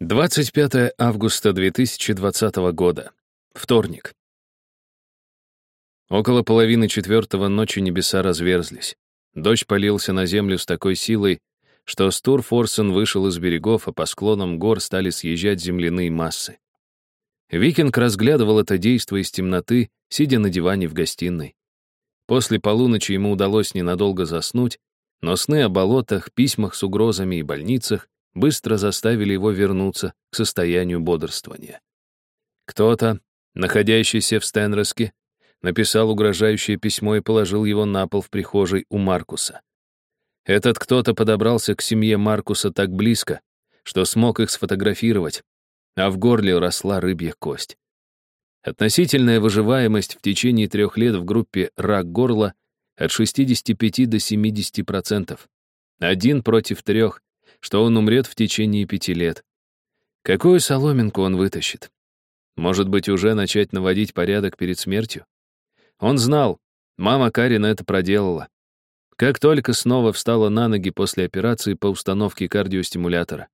25 августа 2020 года. Вторник. Около половины четвертого ночи небеса разверзлись. Дождь полился на землю с такой силой, что Стурфорсен вышел из берегов, а по склонам гор стали съезжать земляные массы. Викинг разглядывал это действо из темноты, сидя на диване в гостиной. После полуночи ему удалось ненадолго заснуть, но сны о болотах, письмах с угрозами и больницах быстро заставили его вернуться к состоянию бодрствования. Кто-то, находящийся в Стенроске, написал угрожающее письмо и положил его на пол в прихожей у Маркуса. Этот кто-то подобрался к семье Маркуса так близко, что смог их сфотографировать, а в горле росла рыбья кость. Относительная выживаемость в течение трех лет в группе «Рак горла» от 65 до 70%. Один против трех что он умрет в течение пяти лет. Какую соломинку он вытащит? Может быть, уже начать наводить порядок перед смертью? Он знал, мама Карина это проделала. Как только снова встала на ноги после операции по установке кардиостимулятора,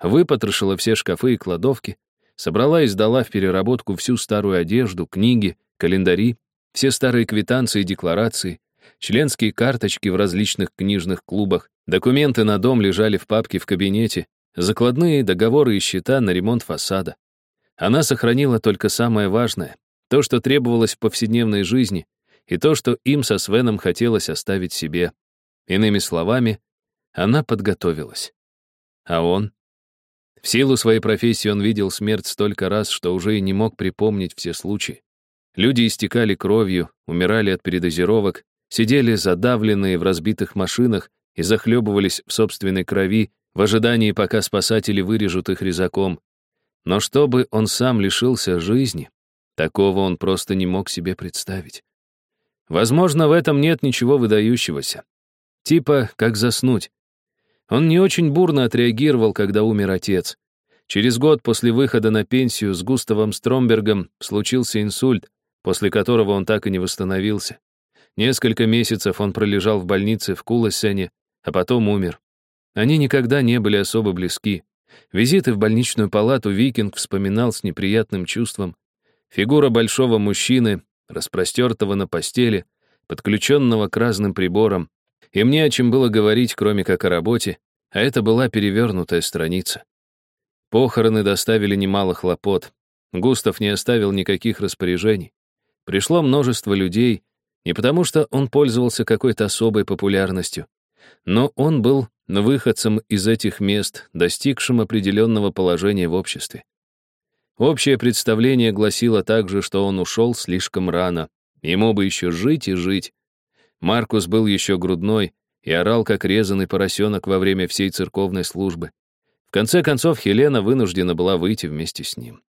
выпотрошила все шкафы и кладовки, собрала и сдала в переработку всю старую одежду, книги, календари, все старые квитанции и декларации, членские карточки в различных книжных клубах, документы на дом лежали в папке в кабинете, закладные договоры и счета на ремонт фасада. Она сохранила только самое важное, то, что требовалось в повседневной жизни, и то, что им со Свеном хотелось оставить себе. Иными словами, она подготовилась. А он? В силу своей профессии он видел смерть столько раз, что уже и не мог припомнить все случаи. Люди истекали кровью, умирали от передозировок, сидели задавленные в разбитых машинах и захлебывались в собственной крови в ожидании, пока спасатели вырежут их резаком. Но чтобы он сам лишился жизни, такого он просто не мог себе представить. Возможно, в этом нет ничего выдающегося. Типа, как заснуть. Он не очень бурно отреагировал, когда умер отец. Через год после выхода на пенсию с Густавом Стромбергом случился инсульт, после которого он так и не восстановился. Несколько месяцев он пролежал в больнице в Куласене, а потом умер. Они никогда не были особо близки. Визиты в больничную палату Викинг вспоминал с неприятным чувством. Фигура большого мужчины, распростертого на постели, подключенного к разным приборам. Им не о чем было говорить, кроме как о работе, а это была перевернутая страница. Похороны доставили немало хлопот. Густав не оставил никаких распоряжений. Пришло множество людей, не потому, что он пользовался какой-то особой популярностью, но он был выходцем из этих мест, достигшим определенного положения в обществе. Общее представление гласило также, что он ушел слишком рано. Ему бы еще жить и жить. Маркус был еще грудной и орал, как резанный поросенок во время всей церковной службы. В конце концов, Хелена вынуждена была выйти вместе с ним.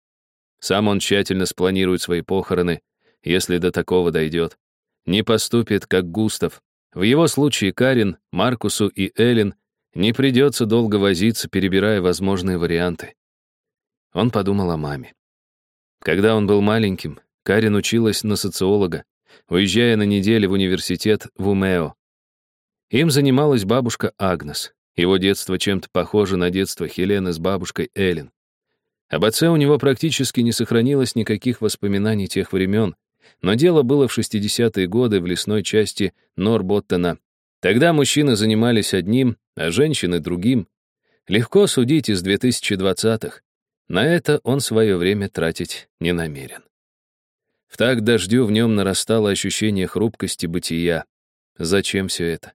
Сам он тщательно спланирует свои похороны, если до такого дойдет не поступит, как Густав. В его случае Карин, Маркусу и Эллен не придется долго возиться, перебирая возможные варианты. Он подумал о маме. Когда он был маленьким, Карин училась на социолога, уезжая на неделю в университет в Умео. Им занималась бабушка Агнес. Его детство чем-то похоже на детство Хелены с бабушкой Эллен. Об отце у него практически не сохранилось никаких воспоминаний тех времен, но дело было в 60-е годы в лесной части Норботтена. Тогда мужчины занимались одним, а женщины — другим. Легко судить из 2020-х. На это он свое время тратить не намерен. В так дождю в нем нарастало ощущение хрупкости бытия. Зачем все это?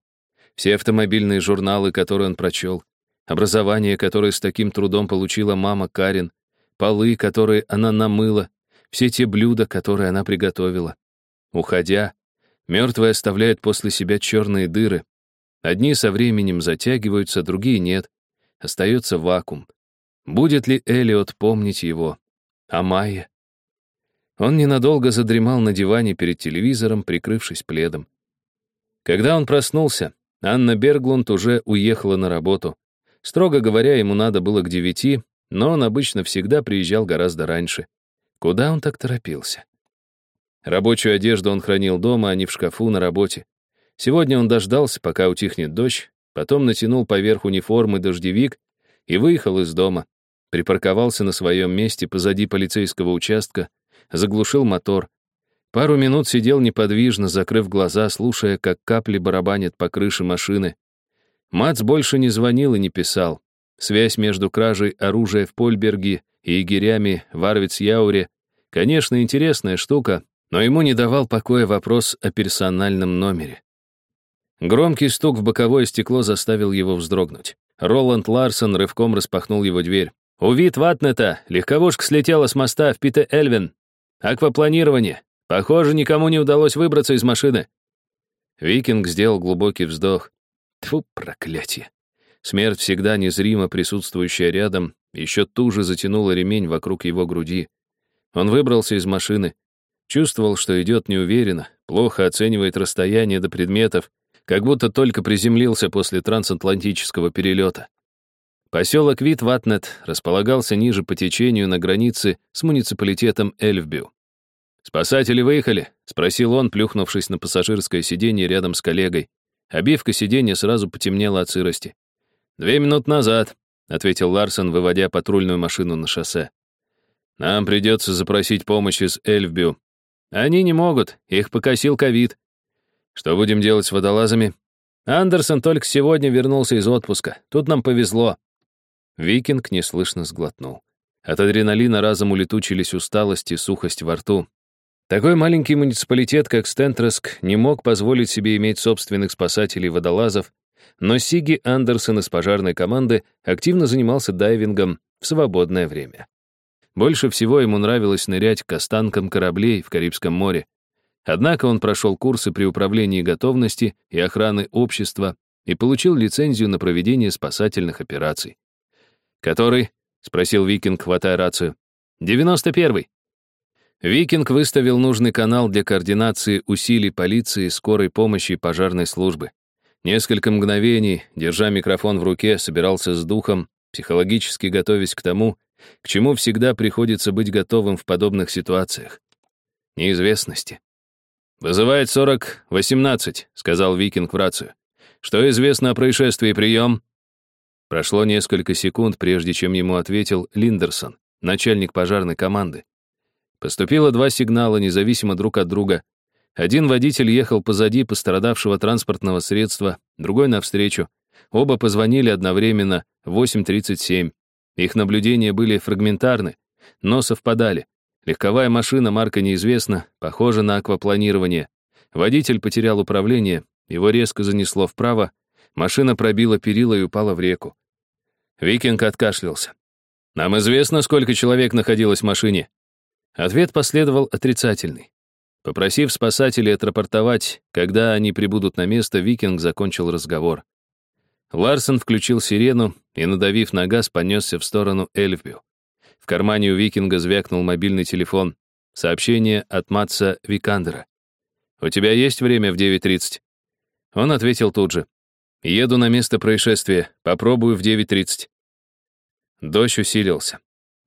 Все автомобильные журналы, которые он прочел, образование, которое с таким трудом получила мама Карин, полы, которые она намыла, все те блюда, которые она приготовила. Уходя, мертвые оставляют после себя черные дыры. Одни со временем затягиваются, другие нет. Остается вакуум. Будет ли Элиот помнить его? А Майя? Он ненадолго задремал на диване перед телевизором, прикрывшись пледом. Когда он проснулся, Анна Берглунд уже уехала на работу. Строго говоря, ему надо было к девяти, но он обычно всегда приезжал гораздо раньше. Куда он так торопился? Рабочую одежду он хранил дома, а не в шкафу на работе. Сегодня он дождался, пока утихнет дождь, потом натянул поверх униформы дождевик и выехал из дома. припарковался на своем месте позади полицейского участка, заглушил мотор. Пару минут сидел неподвижно, закрыв глаза, слушая, как капли барабанят по крыше машины. Мац больше не звонил и не писал. Связь между кражей оружия в Польберге и егерями в Арвиц-Яуре, конечно, интересная штука, но ему не давал покоя вопрос о персональном номере. Громкий стук в боковое стекло заставил его вздрогнуть. Роланд Ларсон рывком распахнул его дверь. «Увид Ватнета! Легковушка слетела с моста в Пите-Эльвен! Аквапланирование! Похоже, никому не удалось выбраться из машины!» Викинг сделал глубокий вздох. Тьфу, проклятие! Смерть, всегда незримо присутствующая рядом, еще туже затянула ремень вокруг его груди. Он выбрался из машины. Чувствовал, что идет неуверенно, плохо оценивает расстояние до предметов, как будто только приземлился после трансатлантического перелета. Поселок Вит-Ватнет располагался ниже по течению на границе с муниципалитетом Эльфбю. «Спасатели выехали?» — спросил он, плюхнувшись на пассажирское сиденье рядом с коллегой. Обивка сиденья сразу потемнела от сырости. «Две минут назад», — ответил Ларсон, выводя патрульную машину на шоссе. «Нам придется запросить помощь из Эльфбю. Они не могут, их покосил ковид. Что будем делать с водолазами? Андерсон только сегодня вернулся из отпуска. Тут нам повезло. Викинг неслышно сглотнул. От адреналина разом улетучились усталость и сухость во рту. Такой маленький муниципалитет, как Стентроск, не мог позволить себе иметь собственных спасателей-водолазов, но Сиги Андерсон из пожарной команды активно занимался дайвингом в свободное время. Больше всего ему нравилось нырять к останкам кораблей в Карибском море. Однако он прошел курсы при управлении готовности и охраны общества и получил лицензию на проведение спасательных операций. «Который?» — спросил Викинг, хватая рацию. «Девяносто первый». Викинг выставил нужный канал для координации усилий полиции, скорой помощи и пожарной службы. Несколько мгновений, держа микрофон в руке, собирался с духом, психологически готовясь к тому, к чему всегда приходится быть готовым в подобных ситуациях. Неизвестности. «Вызывает 40-18», — сказал Викинг в рацию. «Что известно о происшествии? Прием?» Прошло несколько секунд, прежде чем ему ответил Линдерсон, начальник пожарной команды. Поступило два сигнала, независимо друг от друга. Один водитель ехал позади пострадавшего транспортного средства, другой навстречу. Оба позвонили одновременно в 8.37. Их наблюдения были фрагментарны, но совпадали. Легковая машина, марка неизвестна, похожа на аквапланирование. Водитель потерял управление, его резко занесло вправо, Машина пробила перила и упала в реку. Викинг откашлялся. «Нам известно, сколько человек находилось в машине?» Ответ последовал отрицательный. Попросив спасателей отрапортовать, когда они прибудут на место, Викинг закончил разговор. Ларсон включил сирену и, надавив на газ, понесся в сторону Эльфбю. В кармане у Викинга звякнул мобильный телефон. Сообщение от Матса Викандера. «У тебя есть время в 9.30?» Он ответил тут же. Еду на место происшествия. Попробую в 9.30. Дождь усилился.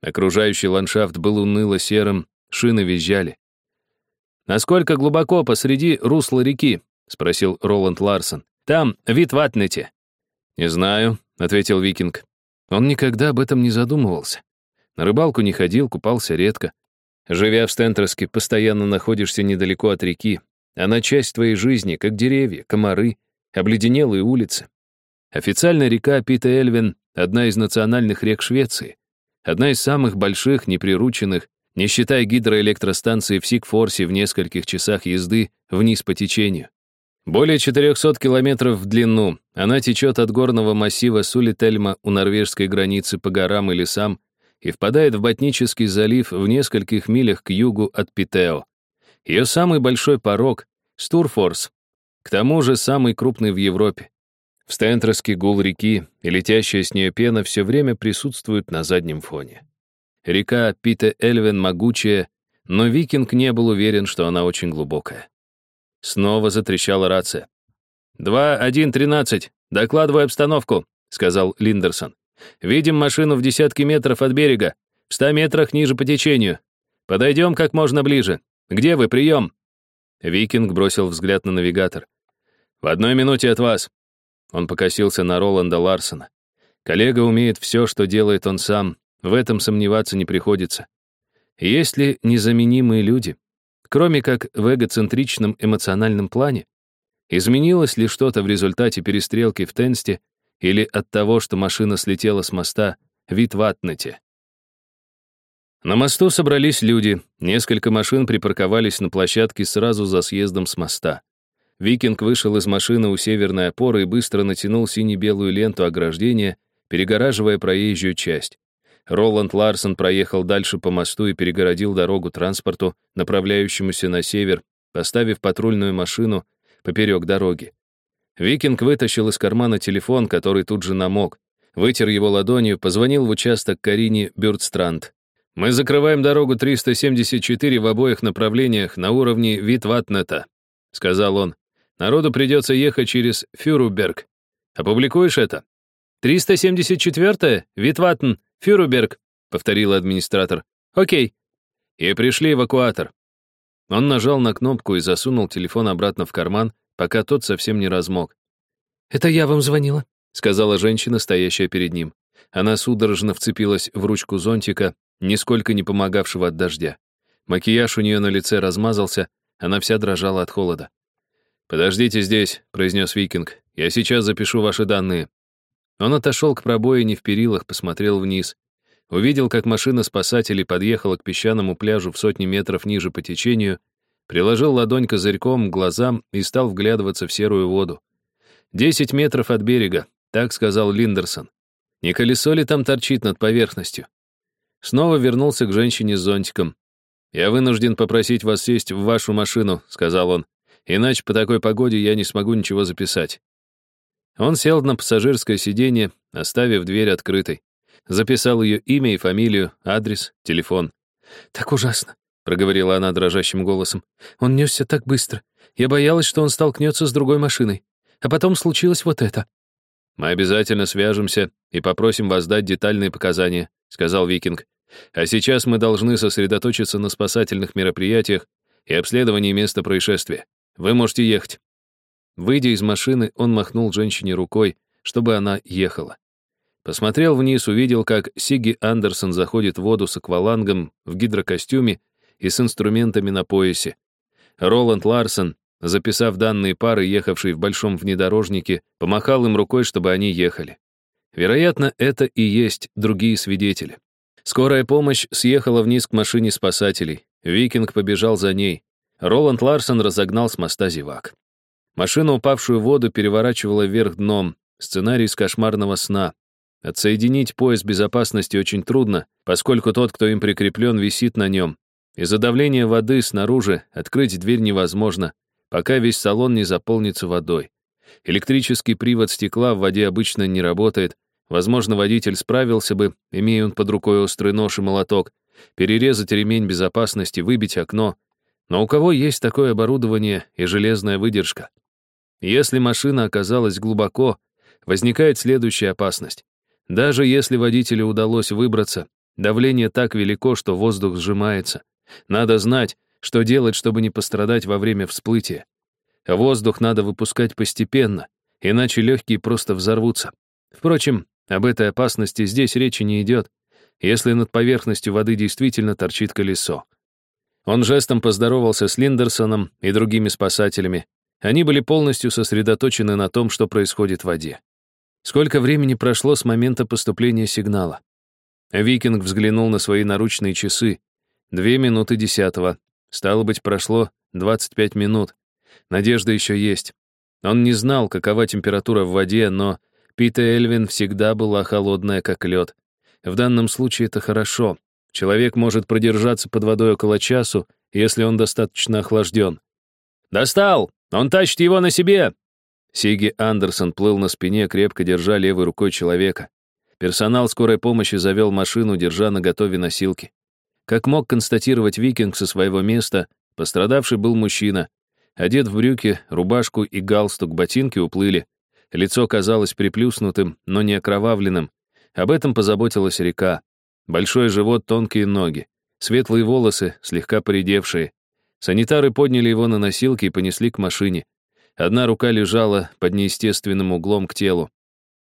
Окружающий ландшафт был уныло-серым, шины визжали. «Насколько глубоко посреди русла реки?» — спросил Роланд Ларсон. «Там вид в Атнете». «Не знаю», — ответил Викинг. Он никогда об этом не задумывался. На рыбалку не ходил, купался редко. Живя в Стентерске, постоянно находишься недалеко от реки. Она часть твоей жизни, как деревья, комары, обледенелые улицы. Официально река Пита-Эльвен — одна из национальных рек Швеции, одна из самых больших, неприрученных, не считая гидроэлектростанции в Сикфорсе в нескольких часах езды вниз по течению. Более 400 километров в длину, она течет от горного массива Сулительма у норвежской границы по горам и лесам и впадает в Ботнический залив в нескольких милях к югу от Питео. Ее самый большой порог — Стурфорс, к тому же самый крупный в Европе. В Стентроске гул реки и летящая с нее пена все время присутствуют на заднем фоне. Река Пите-Эльвен могучая, но викинг не был уверен, что она очень глубокая. Снова затрещала рация. «Два, один, тринадцать. Докладывай обстановку», — сказал Линдерсон. «Видим машину в десятке метров от берега, в ста метрах ниже по течению. Подойдем как можно ближе. Где вы? Прием!» Викинг бросил взгляд на навигатор. «В одной минуте от вас». Он покосился на Роланда Ларсона. Коллега умеет все, что делает он сам, В этом сомневаться не приходится. Есть ли незаменимые люди, кроме как в эгоцентричном эмоциональном плане? Изменилось ли что-то в результате перестрелки в Тенсте или от того, что машина слетела с моста в Витватнете? На мосту собрались люди, несколько машин припарковались на площадке сразу за съездом с моста. Викинг вышел из машины у северной опоры и быстро натянул сине-белую ленту ограждения, перегораживая проезжую часть. Роланд Ларсон проехал дальше по мосту и перегородил дорогу транспорту, направляющемуся на север, поставив патрульную машину поперек дороги. Викинг вытащил из кармана телефон, который тут же намок, вытер его ладонью, позвонил в участок Карине Бюртстранд. «Мы закрываем дорогу 374 в обоих направлениях на уровне Витватнета», — сказал он. «Народу придется ехать через Фюруберг. Опубликуешь это?» «374-я? Витватн, Фюруберг», — повторил администратор. «Окей». И пришли эвакуатор. Он нажал на кнопку и засунул телефон обратно в карман, пока тот совсем не размок. «Это я вам звонила», — сказала женщина, стоящая перед ним. Она судорожно вцепилась в ручку зонтика, нисколько не помогавшего от дождя. Макияж у нее на лице размазался, она вся дрожала от холода. «Подождите здесь», — произнес Викинг. «Я сейчас запишу ваши данные». Он отошел к пробоине в перилах, посмотрел вниз. Увидел, как машина спасателей подъехала к песчаному пляжу в сотни метров ниже по течению, приложил ладонь козырьком к глазам и стал вглядываться в серую воду. «Десять метров от берега», — так сказал Линдерсон. «Не колесо ли там торчит над поверхностью?» Снова вернулся к женщине с зонтиком. «Я вынужден попросить вас сесть в вашу машину», — сказал он. «Иначе по такой погоде я не смогу ничего записать». Он сел на пассажирское сиденье, оставив дверь открытой. Записал ее имя и фамилию, адрес, телефон. «Так ужасно», — проговорила она дрожащим голосом. «Он несся так быстро. Я боялась, что он столкнется с другой машиной. А потом случилось вот это». «Мы обязательно свяжемся и попросим вас дать детальные показания», — сказал Викинг. «А сейчас мы должны сосредоточиться на спасательных мероприятиях и обследовании места происшествия. Вы можете ехать». Выйдя из машины, он махнул женщине рукой, чтобы она ехала. Посмотрел вниз, увидел, как Сиги Андерсон заходит в воду с аквалангом в гидрокостюме и с инструментами на поясе. Роланд Ларсон, записав данные пары, ехавшей в большом внедорожнике, помахал им рукой, чтобы они ехали. Вероятно, это и есть другие свидетели. Скорая помощь съехала вниз к машине спасателей. Викинг побежал за ней. Роланд Ларсон разогнал с моста зевак. Машина, упавшую в воду, переворачивала вверх дном. Сценарий из кошмарного сна. Отсоединить пояс безопасности очень трудно, поскольку тот, кто им прикреплен, висит на нем. Из-за давления воды снаружи открыть дверь невозможно, пока весь салон не заполнится водой. Электрический привод стекла в воде обычно не работает. Возможно, водитель справился бы, имея он под рукой острый нож и молоток, перерезать ремень безопасности, выбить окно. Но у кого есть такое оборудование и железная выдержка? Если машина оказалась глубоко, возникает следующая опасность. Даже если водителю удалось выбраться, давление так велико, что воздух сжимается. Надо знать, что делать, чтобы не пострадать во время всплытия. Воздух надо выпускать постепенно, иначе легкие просто взорвутся. Впрочем, об этой опасности здесь речи не идет, если над поверхностью воды действительно торчит колесо. Он жестом поздоровался с Линдерсоном и другими спасателями, они были полностью сосредоточены на том, что происходит в воде. Сколько времени прошло с момента поступления сигнала? Викинг взглянул на свои наручные часы. Две минуты десятого. Стало быть, прошло 25 минут. Надежда еще есть. Он не знал, какова температура в воде, но Пита Эльвин всегда была холодная, как лед. В данном случае это хорошо. Человек может продержаться под водой около часу, если он достаточно охлажден. «Достал!» «Он тащит его на себе!» Сиги Андерсон плыл на спине, крепко держа левой рукой человека. Персонал скорой помощи завел машину, держа на готове носилки. Как мог констатировать викинг со своего места, пострадавший был мужчина. Одет в брюки, рубашку и галстук, ботинки уплыли. Лицо казалось приплюснутым, но не окровавленным. Об этом позаботилась река. Большой живот, тонкие ноги. Светлые волосы, слегка поредевшие. Санитары подняли его на носилки и понесли к машине. Одна рука лежала под неестественным углом к телу.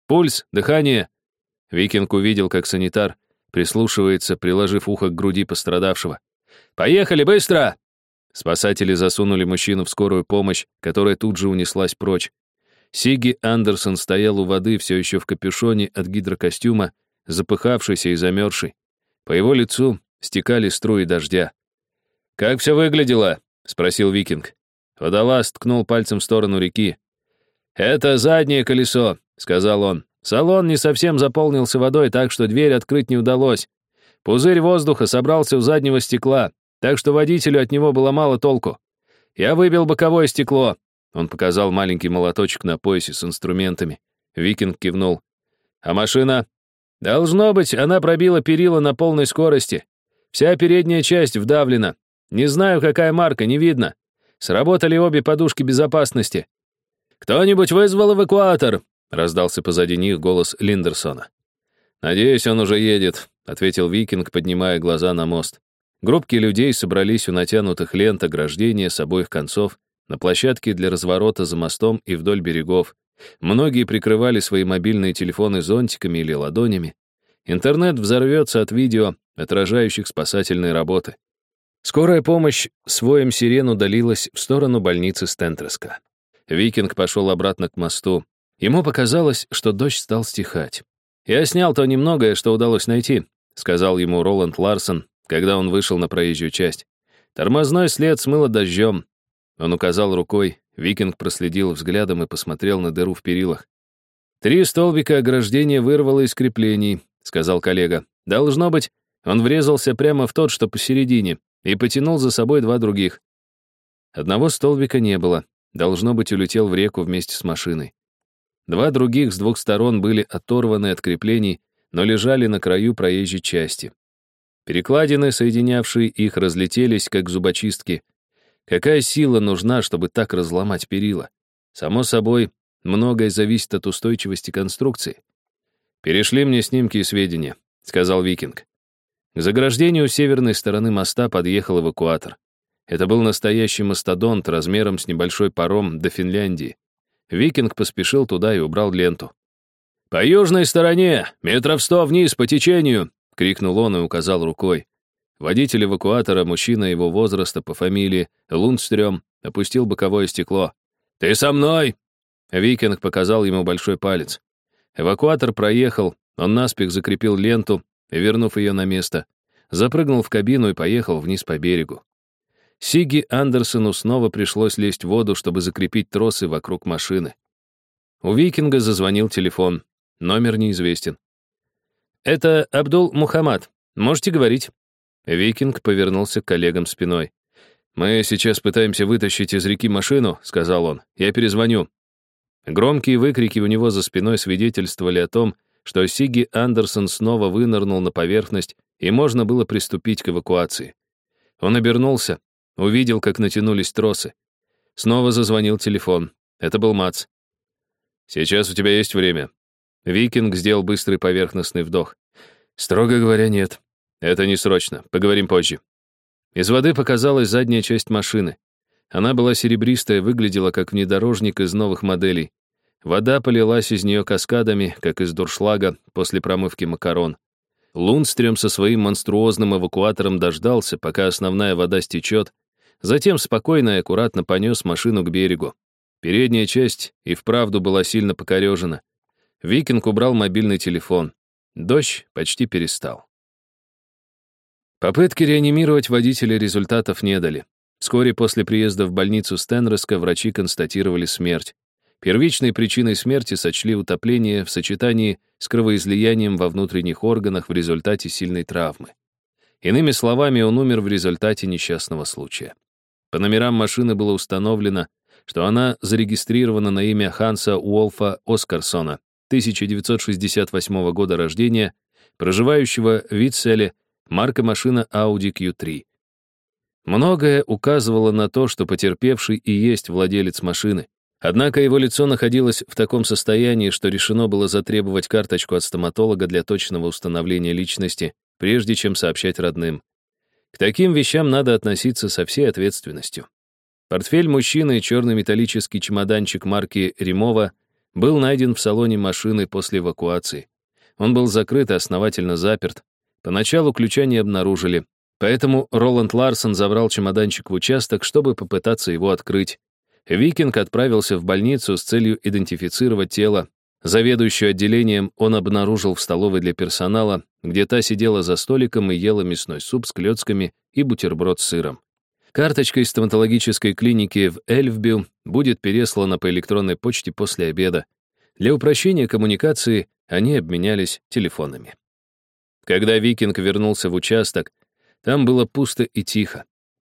«Пульс! Дыхание!» Викинг увидел, как санитар прислушивается, приложив ухо к груди пострадавшего. «Поехали, быстро!» Спасатели засунули мужчину в скорую помощь, которая тут же унеслась прочь. Сиги Андерсон стоял у воды, все еще в капюшоне от гидрокостюма, запыхавшийся и замерзший. По его лицу стекали струи дождя. «Как все выглядело?» — спросил викинг. Водолаз ткнул пальцем в сторону реки. «Это заднее колесо», — сказал он. «Салон не совсем заполнился водой, так что дверь открыть не удалось. Пузырь воздуха собрался у заднего стекла, так что водителю от него было мало толку. Я выбил боковое стекло». Он показал маленький молоточек на поясе с инструментами. Викинг кивнул. «А машина?» «Должно быть, она пробила перила на полной скорости. Вся передняя часть вдавлена. Не знаю, какая марка, не видно. Сработали обе подушки безопасности. «Кто-нибудь вызвал эвакуатор?» — раздался позади них голос Линдерсона. «Надеюсь, он уже едет», — ответил Викинг, поднимая глаза на мост. Группки людей собрались у натянутых лент ограждения с обоих концов, на площадке для разворота за мостом и вдоль берегов. Многие прикрывали свои мобильные телефоны зонтиками или ладонями. Интернет взорвется от видео, отражающих спасательные работы. Скорая помощь своим сирен удалилась в сторону больницы Стентреска. Викинг пошел обратно к мосту. Ему показалось, что дождь стал стихать. «Я снял то немногое, что удалось найти», — сказал ему Роланд Ларсон, когда он вышел на проезжую часть. «Тормозной след смыло дождем». Он указал рукой, Викинг проследил взглядом и посмотрел на дыру в перилах. «Три столбика ограждения вырвало из креплений», — сказал коллега. «Должно быть, он врезался прямо в тот, что посередине, и потянул за собой два других. Одного столбика не было, Должно быть, улетел в реку вместе с машиной. Два других с двух сторон были оторваны от креплений, но лежали на краю проезжей части. Перекладины, соединявшие их, разлетелись, как зубочистки. Какая сила нужна, чтобы так разломать перила? Само собой, многое зависит от устойчивости конструкции. «Перешли мне снимки и сведения», — сказал Викинг. К заграждению северной стороны моста подъехал эвакуатор. Это был настоящий мастодонт размером с небольшой паром до Финляндии. Викинг поспешил туда и убрал ленту. «По южной стороне, метров сто вниз по течению!» — крикнул он и указал рукой. Водитель эвакуатора, мужчина его возраста по фамилии Лундстрём, опустил боковое стекло. «Ты со мной!» Викинг показал ему большой палец. Эвакуатор проехал, он наспех закрепил ленту, вернув ее на место, запрыгнул в кабину и поехал вниз по берегу. Сиги Андерсону снова пришлось лезть в воду, чтобы закрепить тросы вокруг машины. У Викинга зазвонил телефон. Номер неизвестен. «Это Абдул Мухаммад. Можете говорить?» Викинг повернулся к коллегам спиной. «Мы сейчас пытаемся вытащить из реки машину», — сказал он. «Я перезвоню». Громкие выкрики у него за спиной свидетельствовали о том, что Сиги Андерсон снова вынырнул на поверхность, и можно было приступить к эвакуации. Он обернулся, Увидел, как натянулись тросы. Снова зазвонил телефон. Это был Мац. «Сейчас у тебя есть время». Викинг сделал быстрый поверхностный вдох. «Строго говоря, нет. Это не срочно. Поговорим позже». Из воды показалась задняя часть машины. Она была серебристая, выглядела как внедорожник из новых моделей. Вода полилась из нее каскадами, как из дуршлага после промывки макарон. Лунстрем со своим монструозным эвакуатором дождался, пока основная вода стечет, Затем спокойно и аккуратно понес машину к берегу. Передняя часть и вправду была сильно покорежена. Викинг убрал мобильный телефон. Дождь почти перестал. Попытки реанимировать водителя результатов не дали. Вскоре после приезда в больницу Стенреска врачи констатировали смерть. Первичной причиной смерти сочли утопление в сочетании с кровоизлиянием во внутренних органах в результате сильной травмы. Иными словами, он умер в результате несчастного случая. По номерам машины было установлено, что она зарегистрирована на имя Ханса Уолфа Оскарсона, 1968 года рождения, проживающего в Витцеле, марка машина Audi Q3. Многое указывало на то, что потерпевший и есть владелец машины. Однако его лицо находилось в таком состоянии, что решено было затребовать карточку от стоматолога для точного установления личности, прежде чем сообщать родным. К таким вещам надо относиться со всей ответственностью. Портфель мужчины и черный металлический чемоданчик марки Римова был найден в салоне машины после эвакуации. Он был закрыт и основательно заперт. Поначалу ключа не обнаружили, поэтому Роланд Ларсон забрал чемоданчик в участок, чтобы попытаться его открыть. Викинг отправился в больницу с целью идентифицировать тело. Заведующую отделением он обнаружил в столовой для персонала, где та сидела за столиком и ела мясной суп с клетками и бутерброд с сыром. Карточка из стоматологической клиники в Эльфбю будет переслана по электронной почте после обеда. Для упрощения коммуникации они обменялись телефонами. Когда Викинг вернулся в участок, там было пусто и тихо.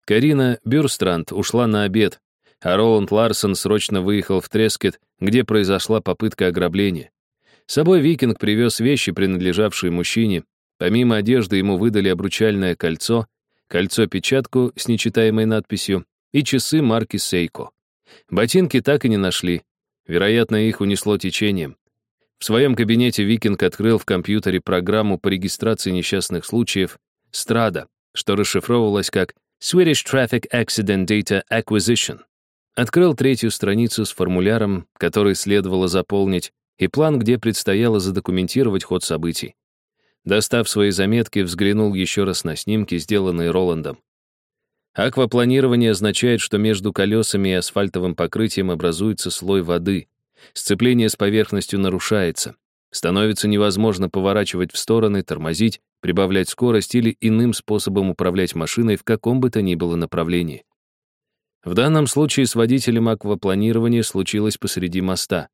Карина Бюрстранд ушла на обед, а Роланд Ларсон срочно выехал в Трескет, где произошла попытка ограбления. С собой Викинг привез вещи, принадлежавшие мужчине. Помимо одежды ему выдали обручальное кольцо, кольцо-печатку с нечитаемой надписью и часы марки Сейко. Ботинки так и не нашли. Вероятно, их унесло течением. В своем кабинете Викинг открыл в компьютере программу по регистрации несчастных случаев «Страда», что расшифровывалось как Swedish Traffic Accident Data Acquisition. Открыл третью страницу с формуляром, который следовало заполнить, и план, где предстояло задокументировать ход событий. Достав свои заметки, взглянул еще раз на снимки, сделанные Роландом. Аквапланирование означает, что между колесами и асфальтовым покрытием образуется слой воды. Сцепление с поверхностью нарушается. Становится невозможно поворачивать в стороны, тормозить, прибавлять скорость или иным способом управлять машиной в каком бы то ни было направлении. В данном случае с водителем аквапланирования случилось посреди моста.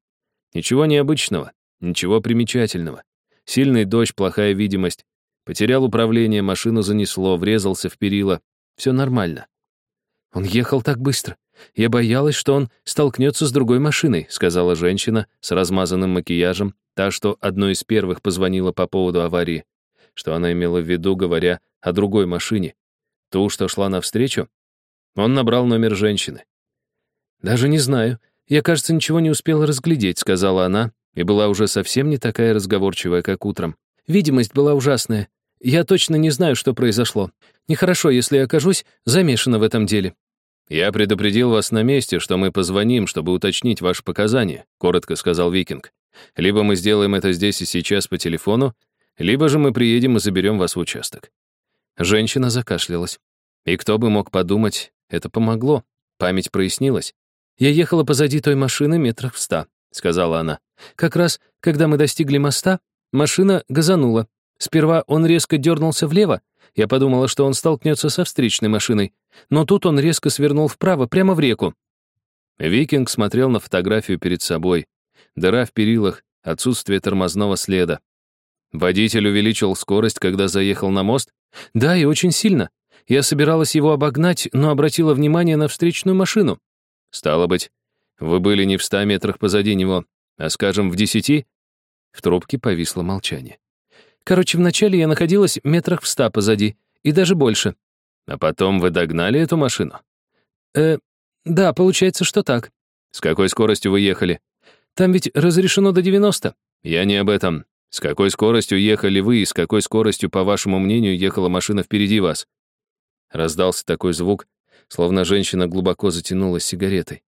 Ничего необычного, ничего примечательного. Сильный дождь, плохая видимость. Потерял управление, машину занесло, врезался в перила. Все нормально. Он ехал так быстро. «Я боялась, что он столкнется с другой машиной», сказала женщина с размазанным макияжем, та, что одной из первых позвонила по поводу аварии. Что она имела в виду, говоря о другой машине. Ту, что шла навстречу? Он набрал номер женщины. «Даже не знаю. Я, кажется, ничего не успела разглядеть», сказала она, и была уже совсем не такая разговорчивая, как утром. Видимость была ужасная. Я точно не знаю, что произошло. Нехорошо, если я окажусь замешана в этом деле. «Я предупредил вас на месте, что мы позвоним, чтобы уточнить ваши показания», — коротко сказал Викинг. «Либо мы сделаем это здесь и сейчас по телефону, либо же мы приедем и заберем вас в участок». Женщина закашлялась. И кто бы мог подумать, это помогло. Память прояснилась. «Я ехала позади той машины метрах в ста», — сказала она. «Как раз, когда мы достигли моста, машина газанула. Сперва он резко дернулся влево, я подумала, что он столкнется со встречной машиной, но тут он резко свернул вправо, прямо в реку. Викинг смотрел на фотографию перед собой. Дыра в перилах, отсутствие тормозного следа. Водитель увеличил скорость, когда заехал на мост? Да, и очень сильно. Я собиралась его обогнать, но обратила внимание на встречную машину. Стало быть, вы были не в ста метрах позади него, а, скажем, в десяти? В трубке повисло молчание. Короче, вначале я находилась метрах в ста позади, и даже больше. А потом вы догнали эту машину? Э, да, получается, что так. С какой скоростью вы ехали? Там ведь разрешено до 90. Я не об этом. С какой скоростью ехали вы и с какой скоростью, по вашему мнению, ехала машина впереди вас? Раздался такой звук, словно женщина глубоко затянулась сигаретой.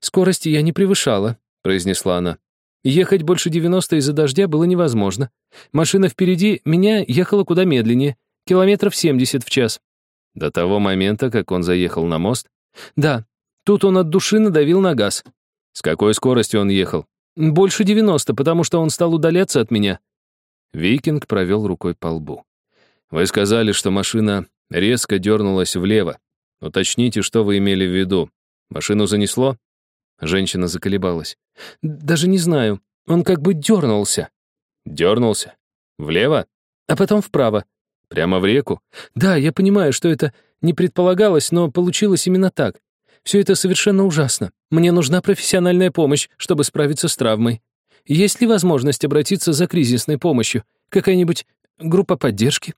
«Скорости я не превышала», — произнесла она. Ехать больше 90 из-за дождя было невозможно. Машина впереди меня ехала куда медленнее, километров 70 в час. До того момента, как он заехал на мост? Да, тут он от души надавил на газ. С какой скоростью он ехал? Больше 90, потому что он стал удаляться от меня. Викинг провел рукой по лбу. Вы сказали, что машина резко дернулась влево. Уточните, что вы имели в виду. Машину занесло? Женщина заколебалась. «Даже не знаю. Он как бы дернулся». «Дернулся? Влево? А потом вправо. Прямо в реку? Да, я понимаю, что это не предполагалось, но получилось именно так. Все это совершенно ужасно. Мне нужна профессиональная помощь, чтобы справиться с травмой. Есть ли возможность обратиться за кризисной помощью? Какая-нибудь группа поддержки?»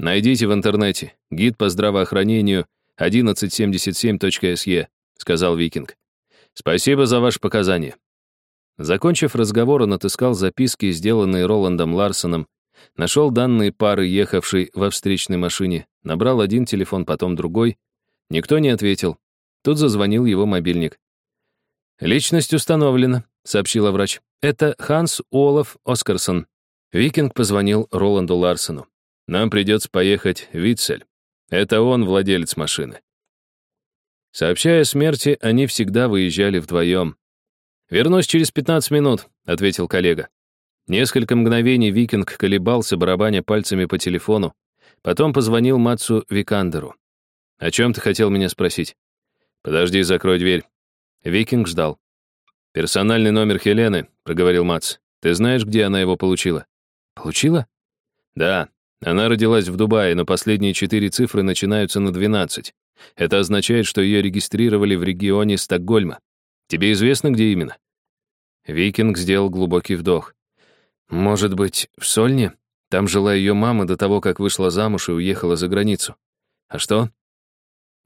«Найдите в интернете гид по здравоохранению 1177.se», сказал Викинг. Спасибо за ваши показания». Закончив разговор, он отыскал записки, сделанные Роландом Ларсоном, нашел данные пары, ехавшей во встречной машине, набрал один телефон, потом другой. Никто не ответил. Тут зазвонил его мобильник. «Личность установлена», — сообщила врач. «Это Ханс Олаф Оскарсон». Викинг позвонил Роланду Ларсону. Нам придется поехать в Витцель. Это он владелец машины. Сообщая о смерти, они всегда выезжали вдвоем. «Вернусь через 15 минут», — ответил коллега. Несколько мгновений викинг колебался, барабаня пальцами по телефону. Потом позвонил Мацу Викандеру. «О чем ты хотел меня спросить?» «Подожди, закрой дверь». Викинг ждал. «Персональный номер Хелены», — проговорил Мац. «Ты знаешь, где она его получила?» «Получила?» «Да. Она родилась в Дубае, но последние четыре цифры начинаются на 12. Это означает, что ее регистрировали в регионе Стокгольма. Тебе известно, где именно?» Викинг сделал глубокий вдох. «Может быть, в Сольне? Там жила ее мама до того, как вышла замуж и уехала за границу. А что?»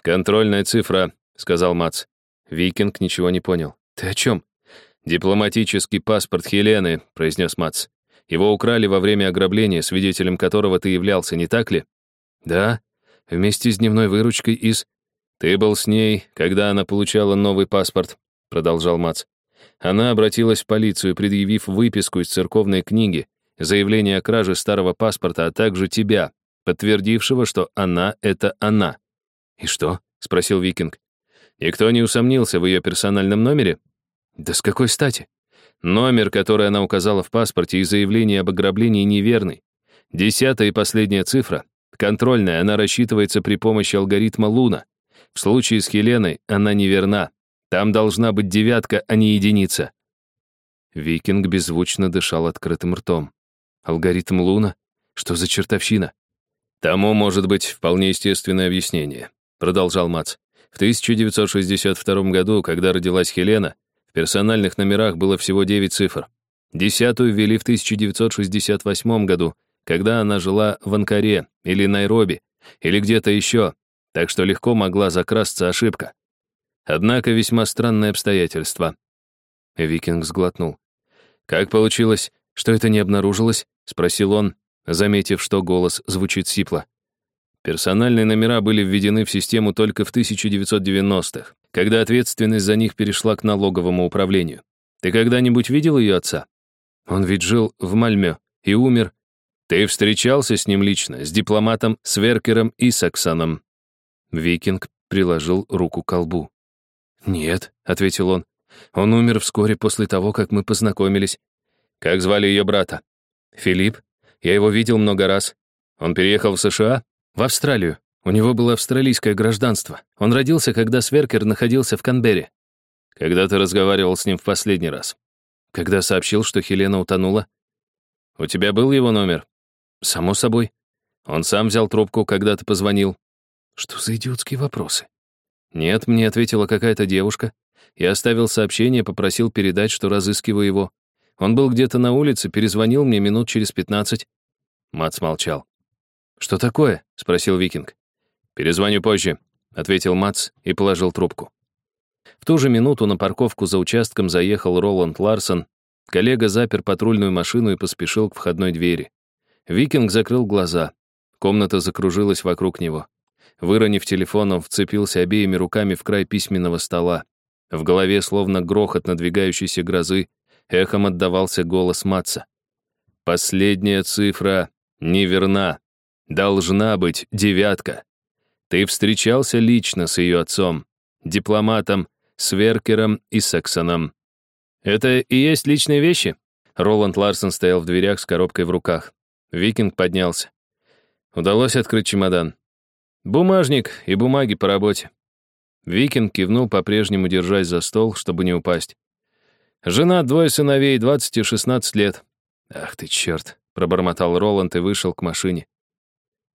«Контрольная цифра», — сказал Мац. Викинг ничего не понял. «Ты о чем?» «Дипломатический паспорт Хелены», — произнес Мац. «Его украли во время ограбления, свидетелем которого ты являлся, не так ли?» «Да, вместе с дневной выручкой из...» «Ты был с ней, когда она получала новый паспорт», — продолжал Мац. Она обратилась в полицию, предъявив выписку из церковной книги, заявление о краже старого паспорта, а также тебя, подтвердившего, что она — это она. «И что?» — спросил Викинг. «Никто не усомнился в ее персональном номере?» «Да с какой стати?» «Номер, который она указала в паспорте, и заявление об ограблении неверный. Десятая и последняя цифра, контрольная, она рассчитывается при помощи алгоритма Луна. В случае с Хеленой она неверна. Там должна быть девятка, а не единица». Викинг беззвучно дышал открытым ртом. «Алгоритм Луна? Что за чертовщина?» «Тому может быть вполне естественное объяснение», — продолжал Мац. «В 1962 году, когда родилась Хелена, персональных номерах было всего 9 цифр. Десятую ввели в 1968 году, когда она жила в Анкаре или Найроби, или где-то еще, так что легко могла закрасться ошибка. Однако весьма странное обстоятельство. Викинг сглотнул. «Как получилось, что это не обнаружилось?» — спросил он, заметив, что голос звучит сипло. Персональные номера были введены в систему только в 1990-х, когда ответственность за них перешла к налоговому управлению. Ты когда-нибудь видел ее отца? Он ведь жил в Мальме и умер. Ты встречался с ним лично, с дипломатом Сверкером Исаксоном. Викинг приложил руку к колбу. «Нет», — ответил он. «Он умер вскоре после того, как мы познакомились». «Как звали ее брата?» «Филипп. Я его видел много раз. Он переехал в США?» «В Австралию. У него было австралийское гражданство. Он родился, когда Сверкер находился в Канберре». «Когда ты разговаривал с ним в последний раз?» «Когда сообщил, что Хелена утонула». «У тебя был его номер?» «Само собой». «Он сам взял трубку, когда ты позвонил?» «Что за идиотские вопросы?» «Нет», — мне ответила какая-то девушка. Я оставил сообщение, попросил передать, что разыскиваю его. Он был где-то на улице, перезвонил мне минут через пятнадцать. Мац молчал. «Что такое?» — спросил Викинг. «Перезвоню позже», — ответил Мац и положил трубку. В ту же минуту на парковку за участком заехал Роланд Ларсон. Коллега запер патрульную машину и поспешил к входной двери. Викинг закрыл глаза. Комната закружилась вокруг него. Выронив телефон, он вцепился обеими руками в край письменного стола. В голове, словно грохот надвигающейся грозы, эхом отдавался голос Матца. «Последняя цифра неверна. Должна быть девятка. Ты встречался лично с ее отцом, дипломатом, Сверкером и Саксоном. Это и есть личные вещи?» Роланд Ларсон стоял в дверях с коробкой в руках. Викинг поднялся. Удалось открыть чемодан. Бумажник и бумаги по работе. Викинг кивнул, по-прежнему держась за стол, чтобы не упасть. Жена, двое сыновей, 20 и 16 лет. Ах ты черт, пробормотал Роланд и вышел к машине.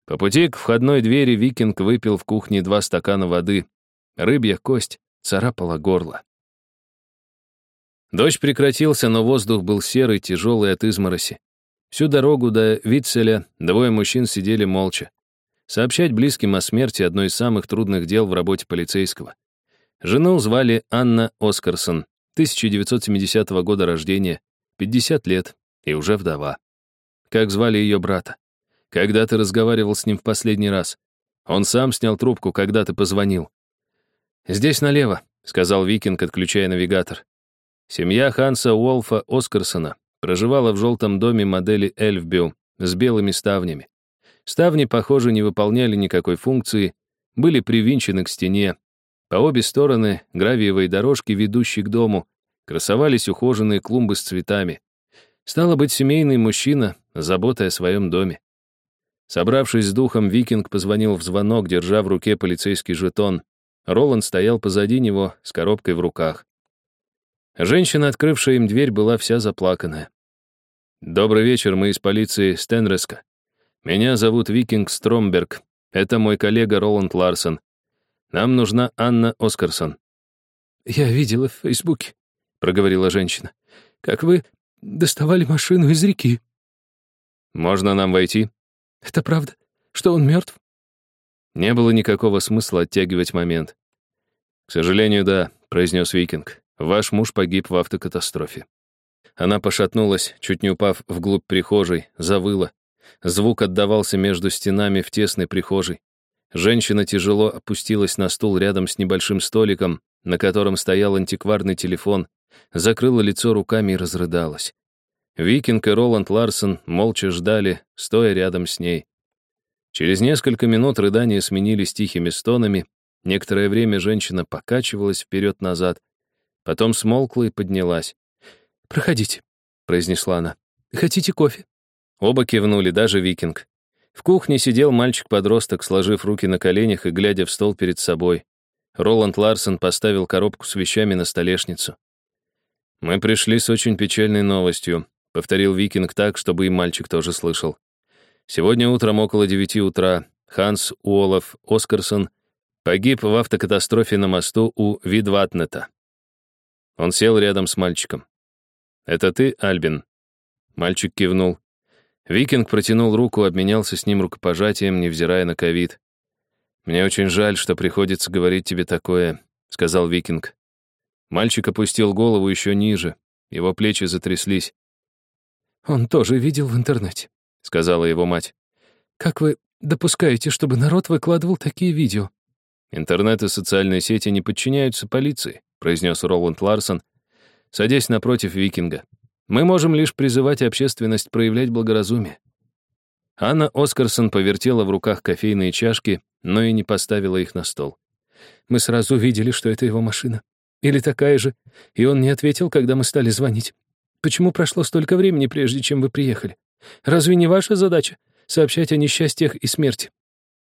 По пути к входной двери Викинг выпил в кухне два стакана воды. Рыбья кость царапала горло. Дождь прекратился, но воздух был серый, тяжелый от измороси. Всю дорогу до Витцеля двое мужчин сидели молча. Сообщать близким о смерти — одно из самых трудных дел в работе полицейского. Жену звали Анна Оскарсон, 1970 года рождения, 50 лет и уже вдова. Как звали ее брата? Когда ты разговаривал с ним в последний раз? Он сам снял трубку, когда ты позвонил. «Здесь налево», — сказал Викинг, отключая навигатор. Семья Ханса Уолфа Оскарсона проживала в желтом доме модели Эльфбю с белыми ставнями. Ставни, похоже, не выполняли никакой функции, были привинчены к стене. По обе стороны гравиевой дорожки, ведущей к дому, красовались ухоженные клумбы с цветами. Стало быть, семейный мужчина, заботой о своем доме. Собравшись с духом, викинг позвонил в звонок, держа в руке полицейский жетон. Роланд стоял позади него с коробкой в руках. Женщина, открывшая им дверь, была вся заплаканная. «Добрый вечер, мы из полиции Стенреска. Меня зовут Викинг Стромберг. Это мой коллега Роланд Ларсон. Нам нужна Анна Оскарсон». «Я видела в Фейсбуке», — проговорила женщина, «как вы доставали машину из реки». «Можно нам войти?» «Это правда, что он мертв?» Не было никакого смысла оттягивать момент. «К сожалению, да», — произнес Викинг. Ваш муж погиб в автокатастрофе». Она пошатнулась, чуть не упав вглубь прихожей, завыла. Звук отдавался между стенами в тесной прихожей. Женщина тяжело опустилась на стул рядом с небольшим столиком, на котором стоял антикварный телефон, закрыла лицо руками и разрыдалась. Викинг и Роланд Ларсон молча ждали, стоя рядом с ней. Через несколько минут рыдания сменились тихими стонами. Некоторое время женщина покачивалась вперед-назад, Потом смолкла и поднялась. «Проходите», — произнесла она. «Хотите кофе?» Оба кивнули, даже викинг. В кухне сидел мальчик-подросток, сложив руки на коленях и глядя в стол перед собой. Роланд Ларсон поставил коробку с вещами на столешницу. «Мы пришли с очень печальной новостью», — повторил викинг так, чтобы и мальчик тоже слышал. «Сегодня утром около девяти утра Ханс Уолов Оскарсон погиб в автокатастрофе на мосту у Видватнета. Он сел рядом с мальчиком. «Это ты, Альбин?» Мальчик кивнул. Викинг протянул руку, обменялся с ним рукопожатием, невзирая на ковид. «Мне очень жаль, что приходится говорить тебе такое», — сказал Викинг. Мальчик опустил голову еще ниже, его плечи затряслись. «Он тоже видел в интернете», — сказала его мать. «Как вы допускаете, чтобы народ выкладывал такие видео?» Интернет и социальные сети не подчиняются полиции. — произнес Роланд Ларсон, садясь напротив викинга. «Мы можем лишь призывать общественность проявлять благоразумие». Анна Оскарсон повертела в руках кофейные чашки, но и не поставила их на стол. «Мы сразу видели, что это его машина. Или такая же, и он не ответил, когда мы стали звонить. Почему прошло столько времени, прежде чем вы приехали? Разве не ваша задача сообщать о несчастьях и смерти?»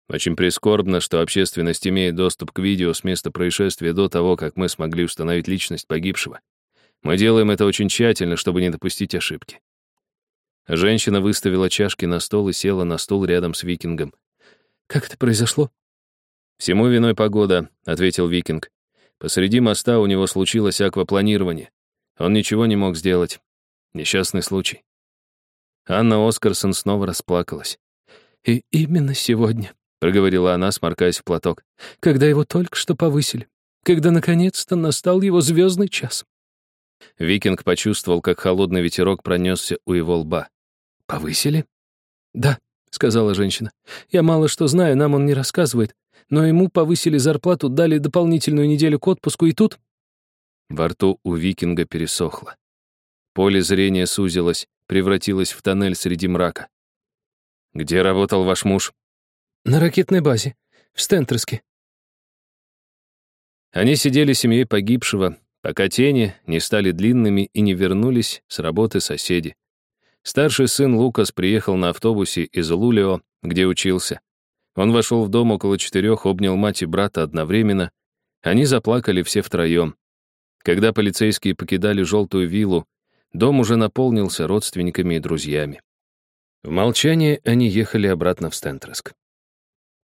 Очень прискорбно, что общественность имеет доступ к видео с места происшествия до того, как мы смогли установить личность погибшего. Мы делаем это очень тщательно, чтобы не допустить ошибки. Женщина выставила чашки на стол и села на стул рядом с викингом. «Как это произошло?» «Всему виной погода», — ответил викинг. «Посреди моста у него случилось аквапланирование. Он ничего не мог сделать. Несчастный случай». Анна Оскарсон снова расплакалась. «И именно сегодня», проговорила она, сморкаясь в платок, когда его только что повысили, когда наконец-то настал его звездный час. Викинг почувствовал, как холодный ветерок пронесся у его лба. «Повысили?» «Да», — сказала женщина. «Я мало что знаю, нам он не рассказывает, но ему повысили зарплату, дали дополнительную неделю к отпуску, и тут...» Во рту у викинга пересохло. Поле зрения сузилось, превратилось в тоннель среди мрака. «Где работал ваш муж?» На ракетной базе, в Стентерске. Они сидели семьей погибшего, пока тени не стали длинными и не вернулись с работы соседи. Старший сын Лукас приехал на автобусе из Лулио, где учился. Он вошел в дом около четырех, обнял мать и брата одновременно. Они заплакали все втроем. Когда полицейские покидали желтую виллу, дом уже наполнился родственниками и друзьями. В молчании они ехали обратно в Стентреск.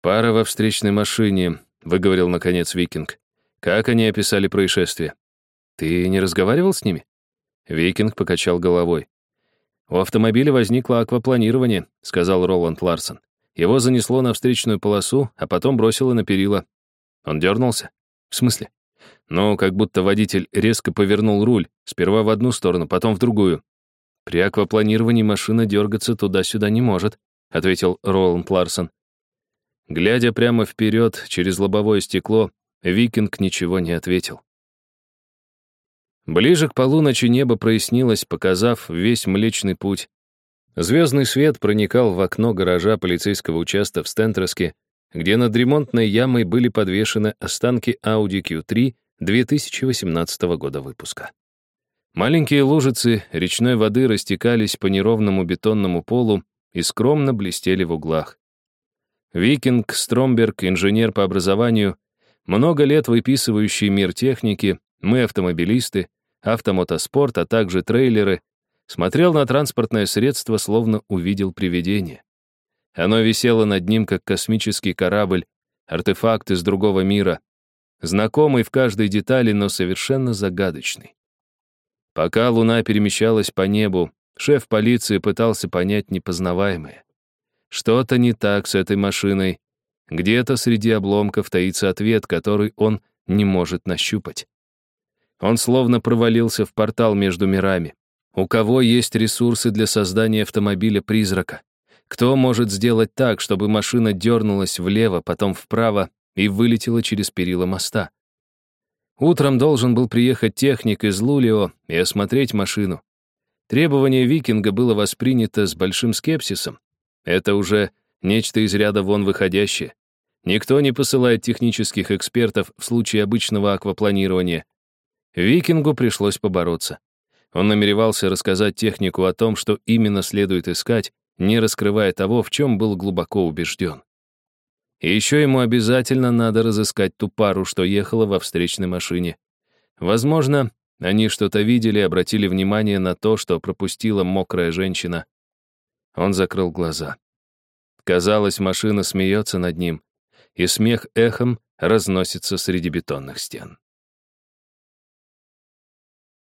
«Пара во встречной машине», — выговорил, наконец, Викинг. «Как они описали происшествие?» «Ты не разговаривал с ними?» Викинг покачал головой. «У автомобиля возникло аквапланирование», — сказал Роланд Ларсон. Его занесло на встречную полосу, а потом бросило на перила. Он дернулся. «В смысле?» «Ну, как будто водитель резко повернул руль, сперва в одну сторону, потом в другую». «При аквапланировании машина дергаться туда-сюда не может», — ответил Роланд Ларсон. Глядя прямо вперед, через лобовое стекло, викинг ничего не ответил. Ближе к полуночи небо прояснилось, показав весь Млечный Путь. Звездный свет проникал в окно гаража полицейского участка в Стентреске, где над ремонтной ямой были подвешены останки Audi Q3 2018 года выпуска. Маленькие лужицы речной воды растекались по неровному бетонному полу и скромно блестели в углах. Викинг Стромберг, инженер по образованию, много лет выписывающий мир техники, мы автомобилисты, автомотоспорт, а также трейлеры, смотрел на транспортное средство, словно увидел привидение. Оно висело над ним, как космический корабль, артефакт из другого мира, знакомый в каждой детали, но совершенно загадочный. Пока Луна перемещалась по небу, шеф полиции пытался понять непознаваемое. Что-то не так с этой машиной. Где-то среди обломков таится ответ, который он не может нащупать. Он словно провалился в портал между мирами. У кого есть ресурсы для создания автомобиля-призрака? Кто может сделать так, чтобы машина дернулась влево, потом вправо и вылетела через перила моста? Утром должен был приехать техник из Лулио и осмотреть машину. Требование викинга было воспринято с большим скепсисом. Это уже нечто из ряда вон выходящее. Никто не посылает технических экспертов в случае обычного аквапланирования. Викингу пришлось побороться. Он намеревался рассказать технику о том, что именно следует искать, не раскрывая того, в чем был глубоко убежден. И еще ему обязательно надо разыскать ту пару, что ехала во встречной машине. Возможно, они что-то видели и обратили внимание на то, что пропустила мокрая женщина. Он закрыл глаза. Казалось, машина смеется над ним, и смех эхом разносится среди бетонных стен.